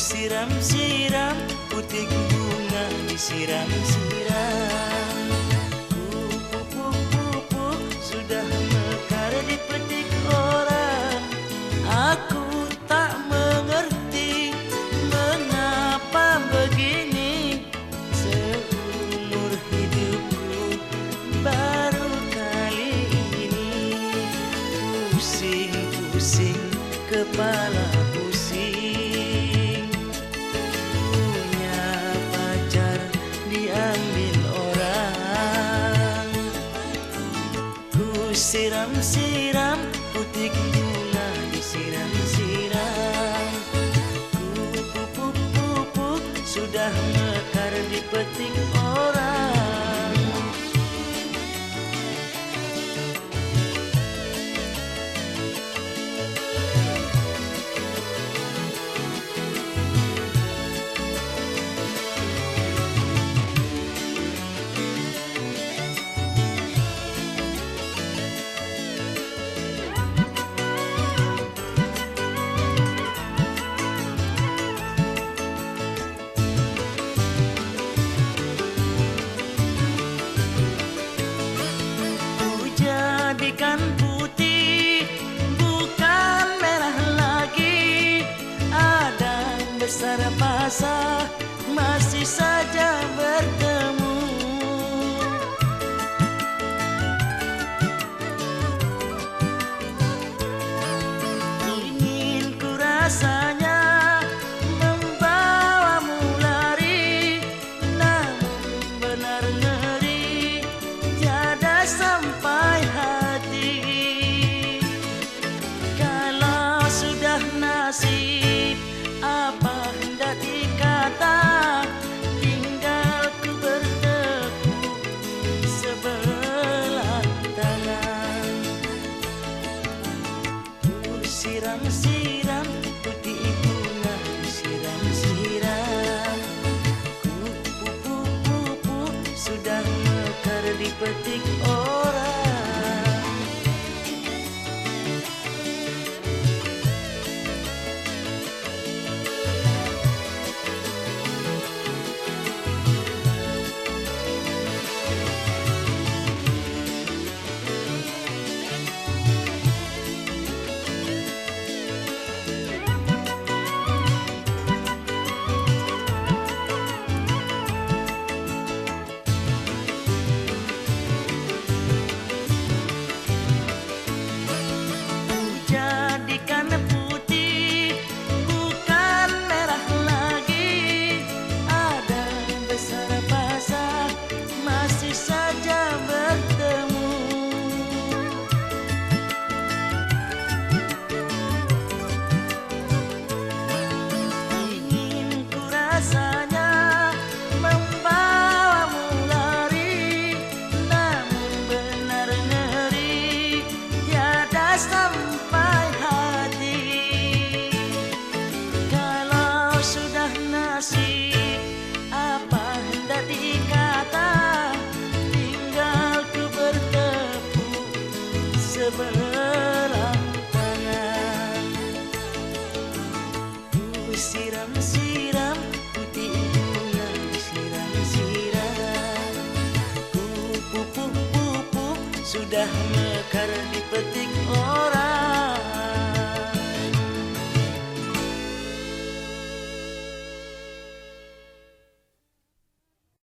siram-siram Putih bunga disiram-siram Pupuk-pupuk sudah mekar dipetik orang. Aku tak mengerti mengapa begini. Seumur hidupku baru kali ini. Pusing-pusing kepala siram-siram putih bunga disiram-siram Ku pupuk-pupuk sudah mekar dipetik orang masih saja bertemu. Ingin ku rasanya mekar dipetik sebelah tangan Ku siram-siram putih bunga siram-siram. Ku pupuk-pupuk sudah mekar dipetik